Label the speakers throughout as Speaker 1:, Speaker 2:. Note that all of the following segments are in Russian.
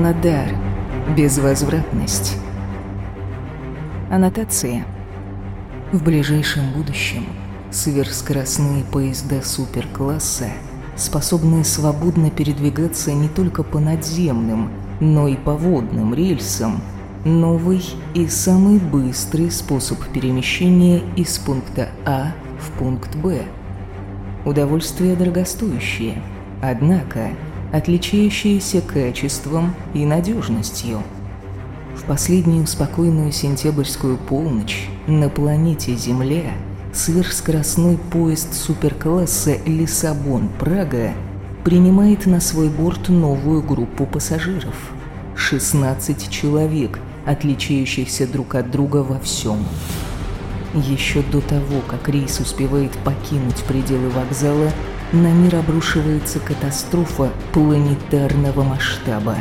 Speaker 1: Аннадар. Безвозвратность. Аннотация. В ближайшем будущем сверхскоростные поезда суперкласса, способные свободно передвигаться не только по надземным, но и по водным рельсам, новый и самый быстрый способ перемещения из пункта А в пункт Б. Удовольствие дорогостоящее, однако отличающееся качеством и надежностью. В последнюю спокойную сентябрьскую полночь на планете Земля сверхскоростной поезд суперкласса Лиссабон-Прага принимает на свой борт новую группу пассажиров. 16 человек, отличающихся друг от друга во всем. Еще до того, как рейс успевает покинуть пределы вокзала, на мир обрушивается катастрофа планетарного масштаба.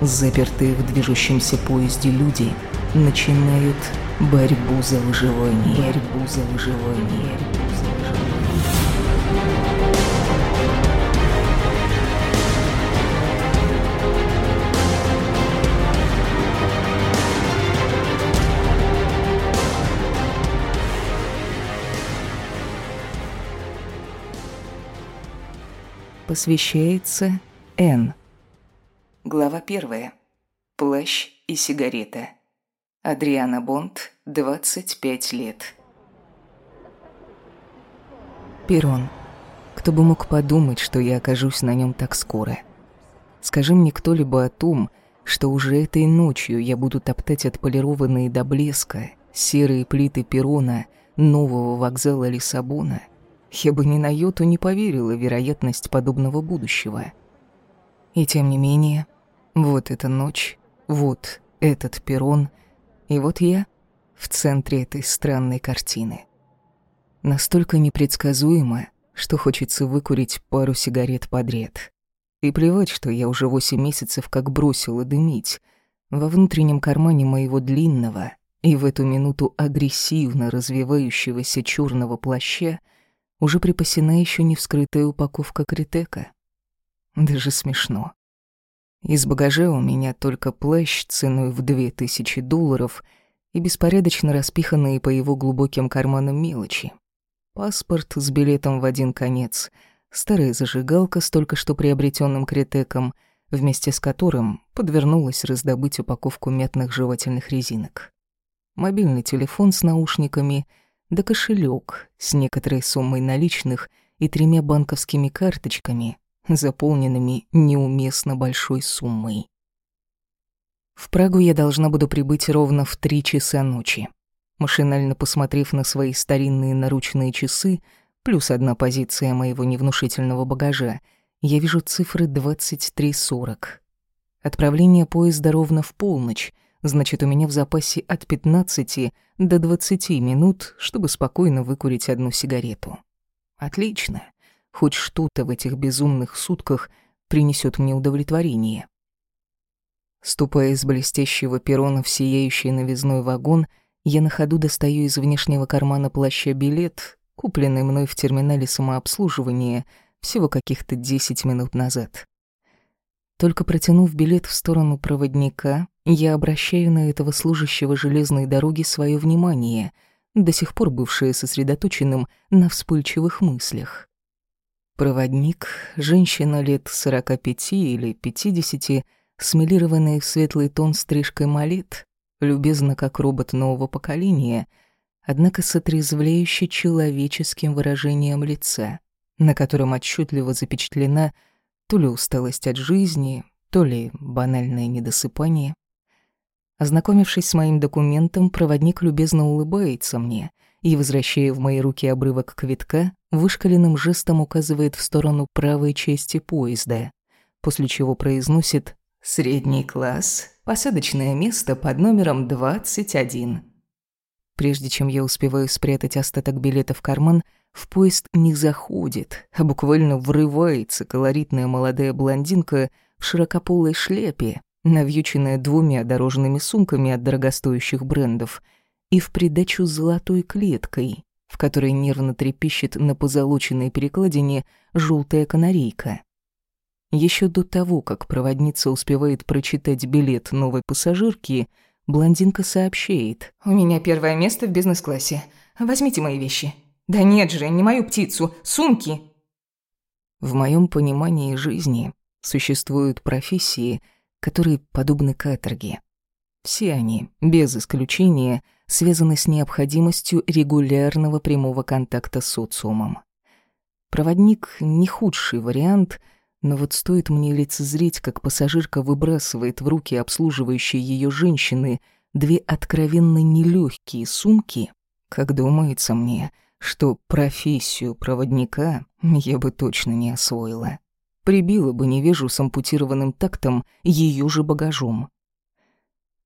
Speaker 1: Запертые в движущемся поезде люди начинают борьбу за выживание. Борьбу за выживание. Борьбу за выживание. Посвящается Н. Глава первая. Плащ и сигарета. Адриана Бонд, 25 лет. Перрон. Кто бы мог подумать, что я окажусь на нем так скоро. Скажи мне кто-либо о том, что уже этой ночью я буду топтать отполированные до блеска серые плиты перрона нового вокзала Лиссабона — я бы ни на йоту не поверила вероятность подобного будущего. И тем не менее, вот эта ночь, вот этот перрон, и вот я в центре этой странной картины. Настолько непредсказуемо, что хочется выкурить пару сигарет подряд. И плевать, что я уже восемь месяцев как бросила дымить. Во внутреннем кармане моего длинного и в эту минуту агрессивно развивающегося черного плаща — уже припасена еще не вскрытая упаковка критека. Даже смешно. Из багажа у меня только плащ ценой в две тысячи долларов и беспорядочно распиханные по его глубоким карманам мелочи. Паспорт с билетом в один конец, старая зажигалка с только что приобретенным критеком, вместе с которым подвернулась раздобыть упаковку мятных жевательных резинок. Мобильный телефон с наушниками — да кошелек с некоторой суммой наличных и тремя банковскими карточками, заполненными неуместно большой суммой. В Прагу я должна буду прибыть ровно в три часа ночи. Машинально посмотрев на свои старинные наручные часы, плюс одна позиция моего невнушительного багажа, я вижу цифры 23.40. Отправление поезда ровно в полночь, Значит, у меня в запасе от 15 до 20 минут, чтобы спокойно выкурить одну сигарету. Отлично. Хоть что-то в этих безумных сутках принесет мне удовлетворение. Ступая из блестящего перрона в сияющий новизной вагон, я на ходу достаю из внешнего кармана плаща билет, купленный мной в терминале самообслуживания всего каких-то 10 минут назад. Только протянув билет в сторону проводника, я обращаю на этого служащего железной дороги свое внимание, до сих пор бывшее сосредоточенным на вспыльчивых мыслях. Проводник, женщина лет 45 или 50, смелированная в светлый тон стрижкой малет, любезна как робот нового поколения, однако с отрезвляюще человеческим выражением лица, на котором отчетливо запечатлена то ли усталость от жизни, то ли банальное недосыпание. Ознакомившись с моим документом, проводник любезно улыбается мне и, возвращая в мои руки обрывок квитка, вышкаленным жестом указывает в сторону правой части поезда, после чего произносит «Средний класс, посадочное место под номером 21». Прежде чем я успеваю спрятать остаток билета в карман, в поезд не заходит, а буквально врывается колоритная молодая блондинка в широкополой шляпе, навьюченная двумя дорожными сумками от дорогостоящих брендов и в придачу золотой клеткой, в которой нервно трепещет на позолоченной перекладине желтая канарейка. Еще до того, как проводница успевает прочитать билет новой пассажирки, блондинка сообщает.
Speaker 2: «У меня первое место в бизнес-классе. Возьмите мои вещи». «Да нет же, не мою птицу, сумки!»
Speaker 1: В моем понимании жизни существуют профессии, которые подобны каторге. Все они, без исключения, связаны с необходимостью регулярного прямого контакта с социумом. Проводник — не худший вариант, но вот стоит мне лицезреть, как пассажирка выбрасывает в руки обслуживающей ее женщины две откровенно нелегкие сумки, как думается мне, что профессию проводника я бы точно не освоила. Прибила бы невежу с ампутированным тактом ее же багажом.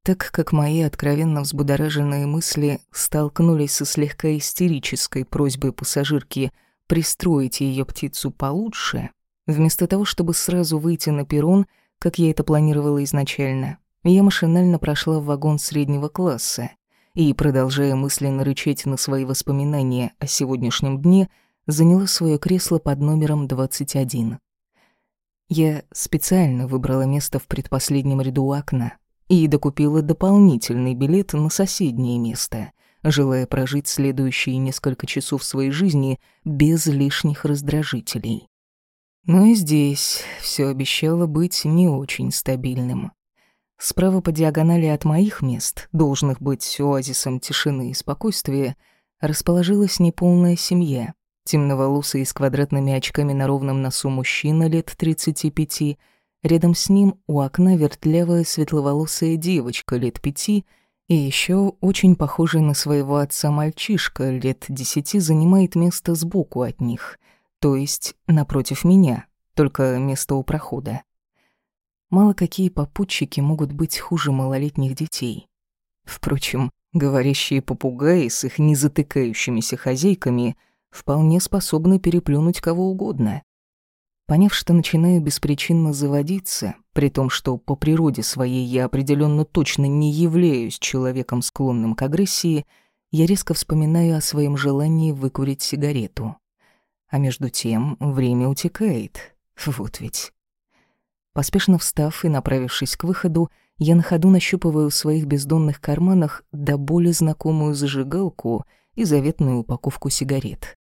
Speaker 1: Так как мои откровенно взбудораженные мысли столкнулись со слегка истерической просьбой пассажирки пристроить ее птицу получше, вместо того, чтобы сразу выйти на перрон, как я это планировала изначально, я машинально прошла в вагон среднего класса и, продолжая мысленно рычать на свои воспоминания о сегодняшнем дне, заняла свое кресло под номером 21. Я специально выбрала место в предпоследнем ряду окна, и докупила дополнительный билет на соседнее место, желая прожить следующие несколько часов своей жизни без лишних раздражителей. Но и здесь все обещало быть не очень стабильным. Справа по диагонали от моих мест, должных быть оазисом тишины и спокойствия, расположилась неполная семья. Темноволосый с квадратными очками на ровном носу мужчина лет 35 Рядом с ним у окна вертлявая светловолосая девочка лет пяти и еще очень похожий на своего отца мальчишка лет десяти занимает место сбоку от них, то есть напротив меня, только место у прохода. Мало какие попутчики могут быть хуже малолетних детей. Впрочем, говорящие попугаи с их незатыкающимися хозяйками вполне способны переплюнуть кого угодно. Поняв, что начинаю беспричинно заводиться, при том, что по природе своей я определенно точно не являюсь человеком, склонным к агрессии, я резко вспоминаю о своем желании выкурить сигарету. А между тем время утекает. Вот ведь. Поспешно встав и направившись к выходу, я на ходу нащупываю в своих бездонных карманах до боли знакомую зажигалку и заветную упаковку сигарет.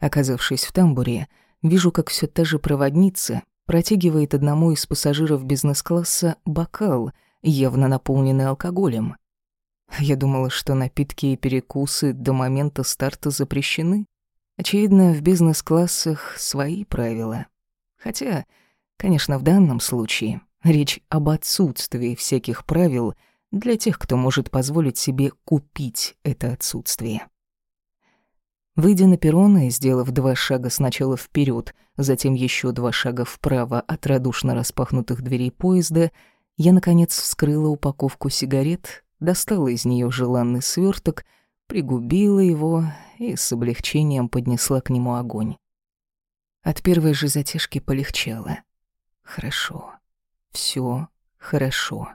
Speaker 1: Оказавшись в тамбуре, Вижу, как все та же проводница протягивает одному из пассажиров бизнес-класса бокал, явно наполненный алкоголем. Я думала, что напитки и перекусы до момента старта запрещены. Очевидно, в бизнес-классах свои правила. Хотя, конечно, в данном случае речь об отсутствии всяких правил для тех, кто может позволить себе купить это отсутствие. Выйдя на перрон и сделав два шага сначала вперед, затем еще два шага вправо от радушно распахнутых дверей поезда, я, наконец, вскрыла упаковку сигарет, достала из нее желанный сверток, пригубила его и с облегчением поднесла к нему огонь. От первой же затяжки полегчало. Хорошо. все хорошо.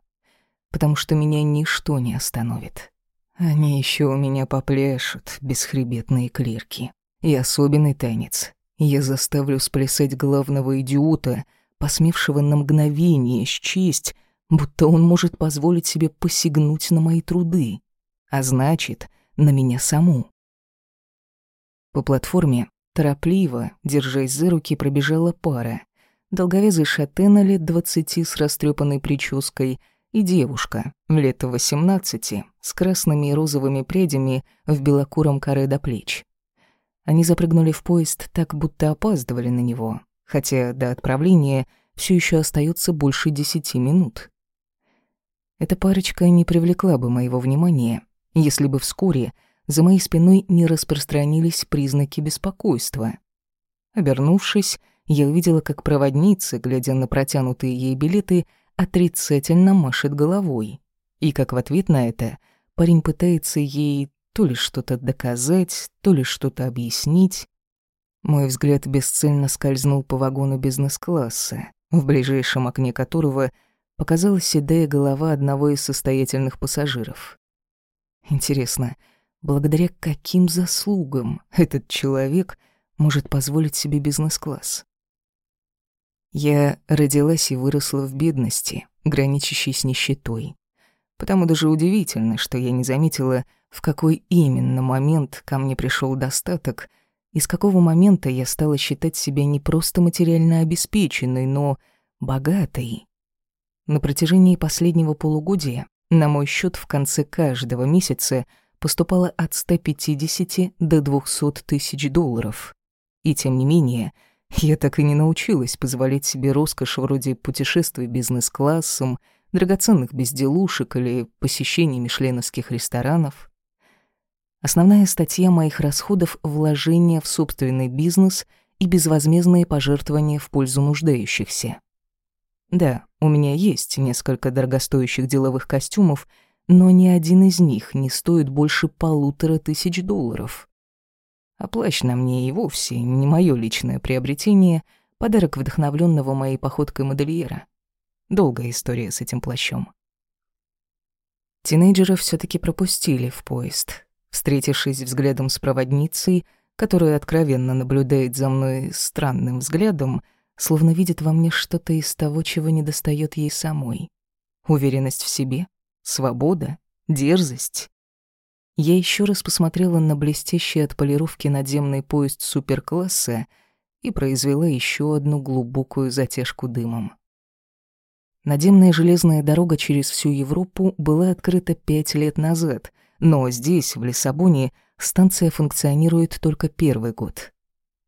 Speaker 1: Потому что меня ничто не остановит. Они еще у меня попляшут, бесхребетные клерки. И особенный танец. Я заставлю сплясать главного идиота, посмевшего на мгновение счесть, будто он может позволить себе посягнуть на мои труды, а значит, на меня саму. По платформе торопливо, держась за руки, пробежала пара. Долговязый шатена лет двадцати с растрепанной прической — и девушка, лет восемнадцати, с красными и розовыми прядями в белокуром коре до плеч. Они запрыгнули в поезд так, будто опаздывали на него, хотя до отправления все еще остается больше десяти минут. Эта парочка не привлекла бы моего внимания, если бы вскоре за моей спиной не распространились признаки беспокойства. Обернувшись, я увидела, как проводница, глядя на протянутые ей билеты, отрицательно машет головой. И как в ответ на это парень пытается ей то ли что-то доказать, то ли что-то объяснить. Мой взгляд бесцельно скользнул по вагону бизнес-класса, в ближайшем окне которого показалась седая голова одного из состоятельных пассажиров. Интересно, благодаря каким заслугам этот человек может позволить себе бизнес-класс? Я родилась и выросла в бедности, граничащей с нищетой. Потому даже удивительно, что я не заметила, в какой именно момент ко мне пришел достаток, и с какого момента я стала считать себя не просто материально обеспеченной, но богатой. На протяжении последнего полугодия на мой счет в конце каждого месяца поступало от 150 до 200 тысяч долларов. И тем не менее, я так и не научилась позволять себе роскошь вроде путешествий бизнес-классом, драгоценных безделушек или посещений мишленовских ресторанов. Основная статья моих расходов — вложения в собственный бизнес и безвозмездные пожертвования в пользу нуждающихся. Да, у меня есть несколько дорогостоящих деловых костюмов, но ни один из них не стоит больше полутора тысяч долларов. А плащ на мне и вовсе не мое личное приобретение, подарок вдохновленного моей походкой модельера. Долгая история с этим плащом. Тинейджера все таки пропустили в поезд. Встретившись взглядом с проводницей, которая откровенно наблюдает за мной странным взглядом, словно видит во мне что-то из того, чего недостает ей самой. Уверенность в себе, свобода, дерзость. Я еще раз посмотрела на блестящий от полировки надземный поезд суперкласса и произвела еще одну глубокую затяжку дымом. Надземная железная дорога через всю Европу была открыта пять лет назад, но здесь, в Лиссабоне, станция функционирует только первый год.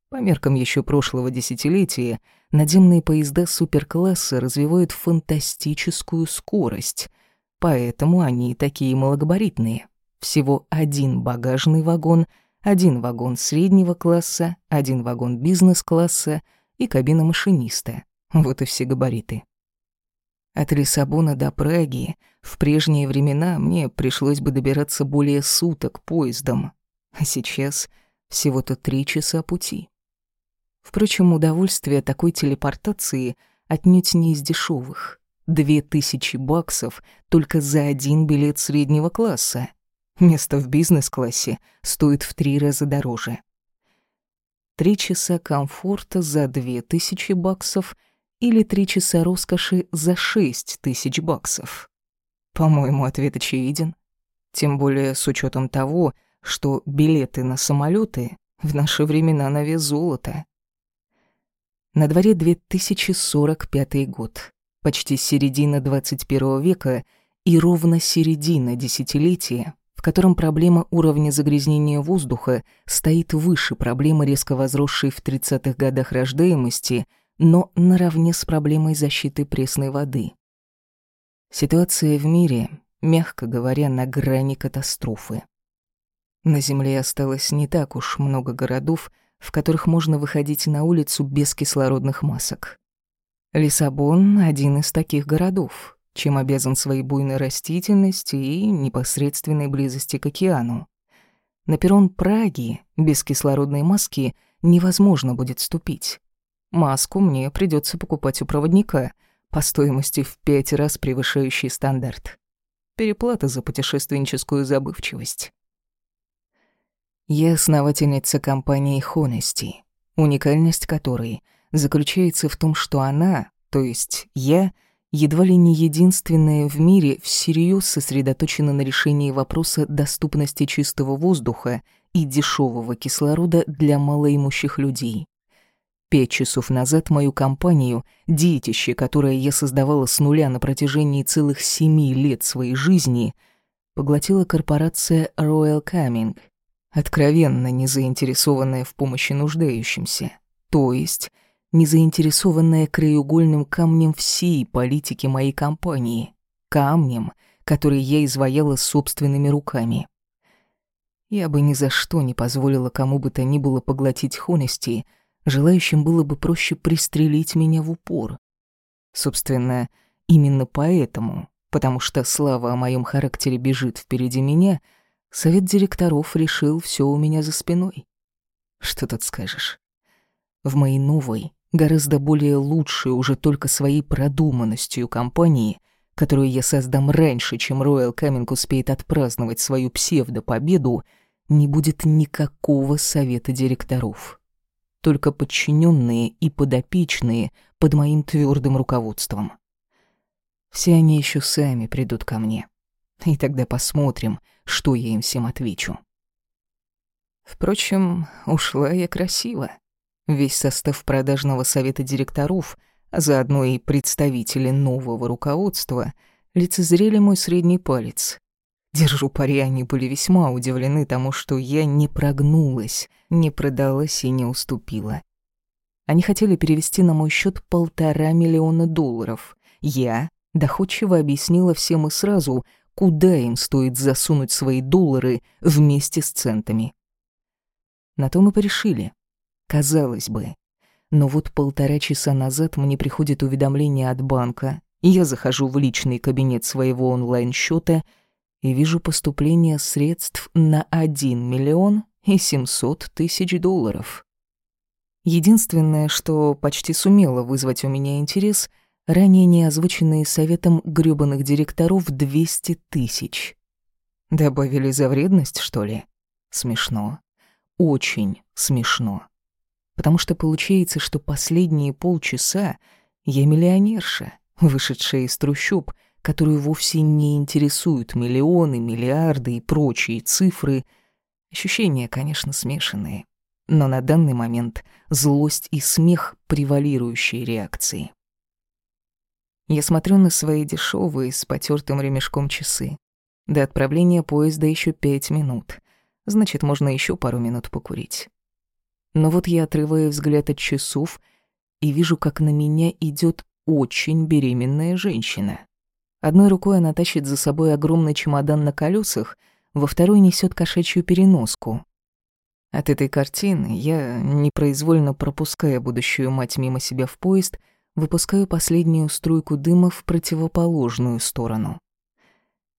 Speaker 1: По меркам еще прошлого десятилетия, надземные поезда суперкласса развивают фантастическую скорость, поэтому они такие малогабаритные. Всего один багажный вагон, один вагон среднего класса, один вагон бизнес-класса и кабина машиниста. Вот и все габариты. От Лиссабона до Праги в прежние времена мне пришлось бы добираться более суток поездом, а сейчас всего-то три часа пути. Впрочем, удовольствие такой телепортации отнюдь не из дешевых. Две тысячи баксов только за один билет среднего класса. Место в бизнес-классе стоит в три раза дороже. Три часа комфорта за две тысячи баксов или три часа роскоши за шесть тысяч баксов. По-моему, ответ очевиден. Тем более с учетом того, что билеты на самолеты в наши времена на вес золота. На дворе 2045 год, почти середина 21 века и ровно середина десятилетия, котором проблема уровня загрязнения воздуха стоит выше проблемы резко возросшей в 30-х годах рождаемости, но наравне с проблемой защиты пресной воды. Ситуация в мире, мягко говоря, на грани катастрофы. На Земле осталось не так уж много городов, в которых можно выходить на улицу без кислородных масок. Лиссабон — один из таких городов, чем обязан своей буйной растительности и непосредственной близости к океану. На перрон Праги без кислородной маски невозможно будет ступить. Маску мне придется покупать у проводника по стоимости в пять раз превышающей стандарт. Переплата за путешественническую забывчивость. Я основательница компании Honesty, уникальность которой заключается в том, что она, то есть я, едва ли не единственная в мире всерьез сосредоточена на решении вопроса доступности чистого воздуха и дешевого кислорода для малоимущих людей. Пять часов назад мою компанию, детище, которое я создавала с нуля на протяжении целых семи лет своей жизни, поглотила корпорация Royal Coming — откровенно не заинтересованная в помощи нуждающимся, то есть не заинтересованная краеугольным камнем всей политики моей компании, камнем, который я изваяла собственными руками. Я бы ни за что не позволила кому бы то ни было поглотить Хонести, желающим было бы проще пристрелить меня в упор. Собственно, именно поэтому, потому что слава о моем характере бежит впереди меня — Совет директоров решил все у меня за спиной. Что тут скажешь? В моей новой, гораздо более лучшей уже только своей продуманностью компании, которую я создам раньше, чем Роyal Каминг успеет отпраздновать свою псевдопобеду, не будет никакого совета директоров. Только подчиненные и подопечные, под моим твердым руководством. Все они еще сами придут ко мне. И тогда посмотрим, что я им всем отвечу. Впрочем, ушла я красиво. Весь состав продажного совета директоров, а заодно и представители нового руководства, лицезрели мой средний палец. Держу пари, они были весьма удивлены тому, что я не прогнулась, не продалась и не уступила. Они хотели перевести на мой счет полтора миллиона долларов. Я доходчиво объяснила всем и сразу, куда им стоит засунуть свои доллары вместе с центами. На то мы порешили. Казалось бы. Но вот полтора часа назад мне приходит уведомление от банка, я захожу в личный кабинет своего онлайн-счета и вижу поступление средств на 1 миллион и 700 тысяч долларов. Единственное, что почти сумело вызвать у меня интерес, ранее не озвученные советом грёбаных директоров 200 тысяч. Добавили за вредность, что ли? Смешно. Очень смешно. Потому что получается, что последние полчаса я миллионерша, вышедшая из трущоб, которую вовсе не интересуют миллионы, миллиарды и прочие цифры. Ощущения, конечно, смешанные. Но на данный момент злость и смех — превалирующие реакции. Я смотрю на свои дешевые с потертым ремешком часы. До отправления поезда еще пять минут. Значит, можно еще пару минут покурить. Но вот я отрываю взгляд от часов и вижу, как на меня идет очень беременная женщина. Одной рукой она тащит за собой огромный чемодан на колесах, во второй несет кошачью переноску. От этой картины я, непроизвольно пропуская будущую мать мимо себя в поезд, выпускаю последнюю струйку дыма в противоположную сторону.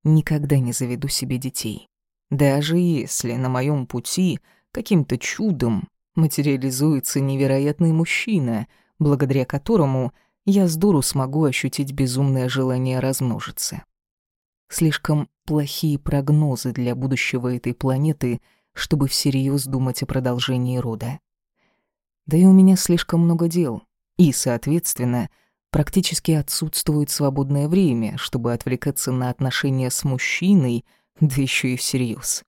Speaker 1: Никогда не заведу себе детей. Даже если на моем пути каким-то чудом материализуется невероятный мужчина, благодаря которому я с дуру смогу ощутить безумное желание размножиться. Слишком плохие прогнозы для будущего этой планеты, чтобы всерьез думать о продолжении рода. Да и у меня слишком много дел, и, соответственно, практически отсутствует свободное время, чтобы отвлекаться на отношения с мужчиной, да еще и всерьез.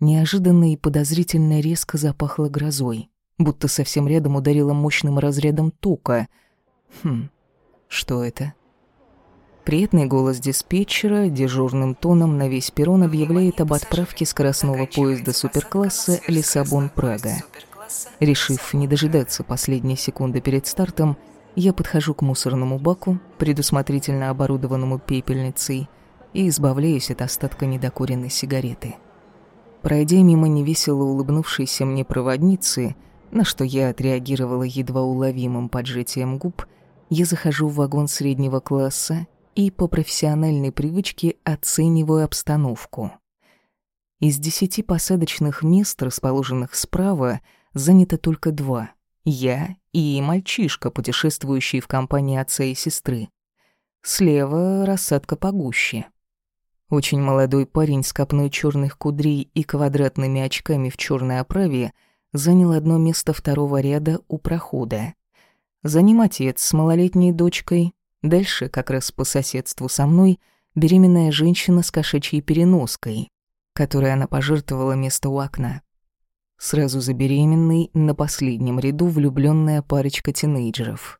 Speaker 1: Неожиданно и подозрительно резко запахло грозой, будто совсем рядом ударило мощным разрядом тока. Хм, что это? Приятный голос диспетчера дежурным тоном на весь перрон объявляет об отправке скоростного поезда суперкласса Лиссабон-Прага. Решив не дожидаться последней секунды перед стартом, я подхожу к мусорному баку, предусмотрительно оборудованному пепельницей, и избавляюсь от остатка недокуренной сигареты. Пройдя мимо невесело улыбнувшейся мне проводницы, на что я отреагировала едва уловимым поджатием губ, я захожу в вагон среднего класса и по профессиональной привычке оцениваю обстановку. Из десяти посадочных мест, расположенных справа, занято только два — я и мальчишка, путешествующий в компании отца и сестры. Слева рассадка погуще — очень молодой парень с копной черных кудрей и квадратными очками в черной оправе занял одно место второго ряда у прохода. За ним отец с малолетней дочкой. Дальше, как раз по соседству со мной, беременная женщина с кошачьей переноской, которой она пожертвовала место у окна. Сразу за беременной на последнем ряду влюбленная парочка тинейджеров.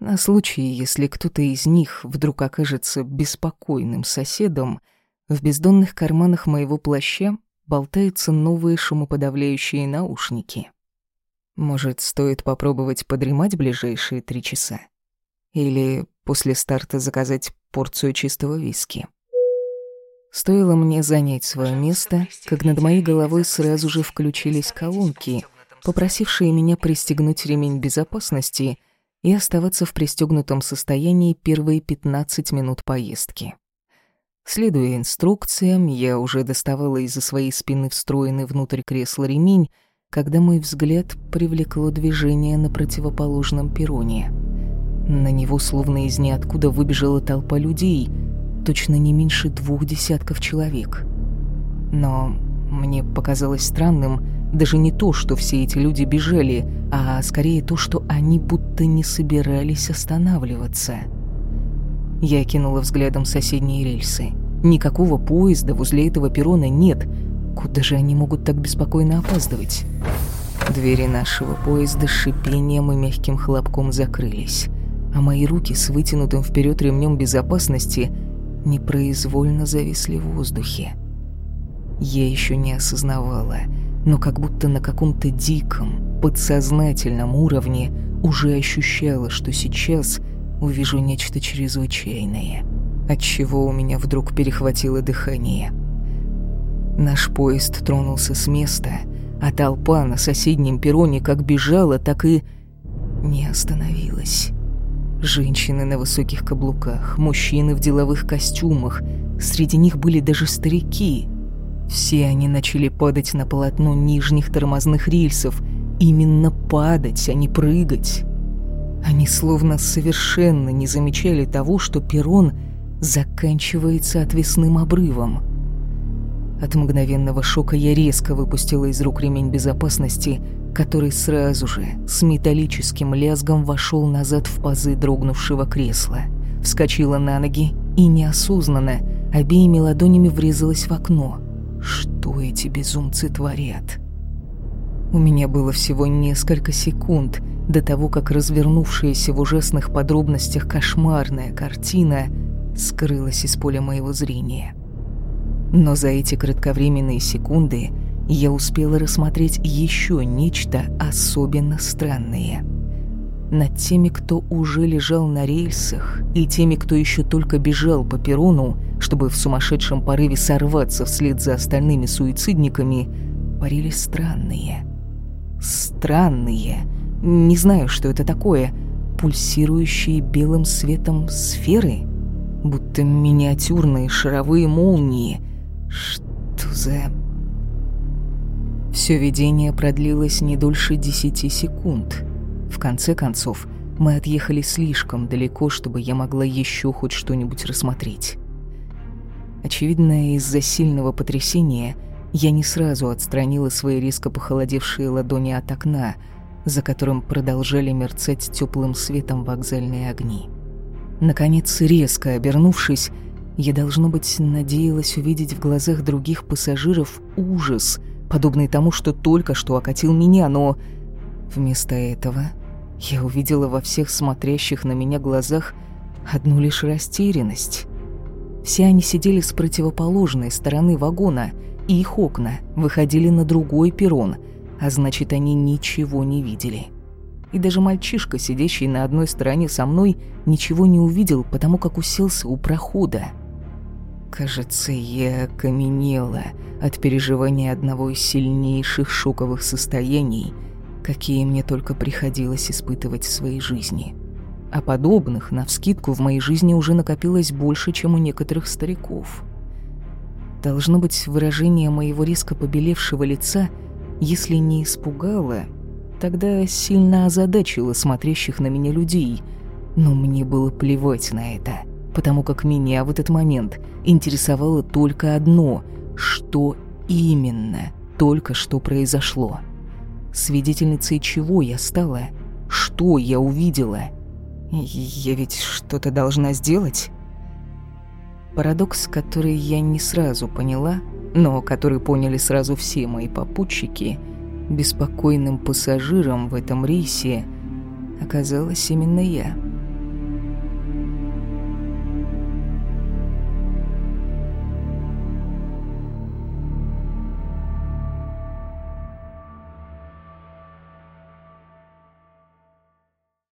Speaker 1: На случай, если кто-то из них вдруг окажется беспокойным соседом, в бездонных карманах моего плаща болтаются новые шумоподавляющие наушники. Может, стоит попробовать подремать ближайшие три часа? Или после старта заказать порцию чистого виски? Стоило мне занять свое место, как над моей головой сразу же включились колонки, попросившие меня пристегнуть ремень безопасности — и оставаться в пристегнутом состоянии первые 15 минут поездки. Следуя инструкциям, я уже доставала из-за своей спины встроенный внутрь кресла ремень, когда мой взгляд привлекло движение на противоположном перроне. На него словно из ниоткуда выбежала толпа людей, точно не меньше двух десятков человек. Но мне показалось странным, даже не то, что все эти люди бежали, а скорее то, что они будто не собирались останавливаться. Я кинула взглядом соседние рельсы. Никакого поезда возле этого перрона нет. Куда же они могут так беспокойно опаздывать? Двери нашего поезда с шипением и мягким хлопком закрылись, а мои руки с вытянутым вперед ремнем безопасности непроизвольно зависли в воздухе. Я еще не осознавала, но как будто на каком-то диком, подсознательном уровне уже ощущала, что сейчас увижу нечто чрезвычайное, отчего у меня вдруг перехватило дыхание. Наш поезд тронулся с места, а толпа на соседнем перроне как бежала, так и не остановилась. Женщины на высоких каблуках, мужчины в деловых костюмах, среди них были даже старики. Все они начали падать на полотно нижних тормозных рельсов. Именно падать, а не прыгать. Они словно совершенно не замечали того, что перрон заканчивается отвесным обрывом. От мгновенного шока я резко выпустила из рук ремень безопасности который сразу же с металлическим лязгом вошел назад в пазы дрогнувшего кресла. Вскочила на ноги и неосознанно обеими ладонями врезалась в окно. Что эти безумцы творят? У меня было всего несколько секунд до того, как развернувшаяся в ужасных подробностях кошмарная картина скрылась из поля моего зрения. Но за эти кратковременные секунды – я успела рассмотреть еще нечто особенно странное. Над теми, кто уже лежал на рельсах, и теми, кто еще только бежал по перрону, чтобы в сумасшедшем порыве сорваться вслед за остальными суицидниками, парили странные. Странные. Не знаю, что это такое. Пульсирующие белым светом сферы? Будто миниатюрные шаровые молнии. Что за... Все видение продлилось не дольше десяти секунд. В конце концов, мы отъехали слишком далеко, чтобы я могла еще хоть что-нибудь рассмотреть. Очевидно, из-за сильного потрясения я не сразу отстранила свои резко похолодевшие ладони от окна, за которым продолжали мерцать теплым светом вокзальные огни. Наконец, резко обернувшись, я, должно быть, надеялась увидеть в глазах других пассажиров ужас — подобный тому, что только что окатил меня, но вместо этого я увидела во всех смотрящих на меня глазах одну лишь растерянность. Все они сидели с противоположной стороны вагона, и их окна выходили на другой перрон, а значит, они ничего не видели. И даже мальчишка, сидящий на одной стороне со мной, ничего не увидел, потому как уселся у прохода. Кажется, я окаменела от переживания одного из сильнейших шоковых состояний, какие мне только приходилось испытывать в своей жизни. А подобных, навскидку, в моей жизни уже накопилось больше, чем у некоторых стариков. Должно быть, выражение моего резко побелевшего лица, если не испугало, тогда сильно озадачило смотрящих на меня людей, но мне было плевать на это — потому как меня в этот момент интересовало только одно — что именно только что произошло. Свидетельницей чего я стала? Что я увидела? Я ведь что-то должна сделать? Парадокс, который я не сразу поняла, но который поняли сразу все мои попутчики, беспокойным пассажиром в этом рейсе оказалась именно я.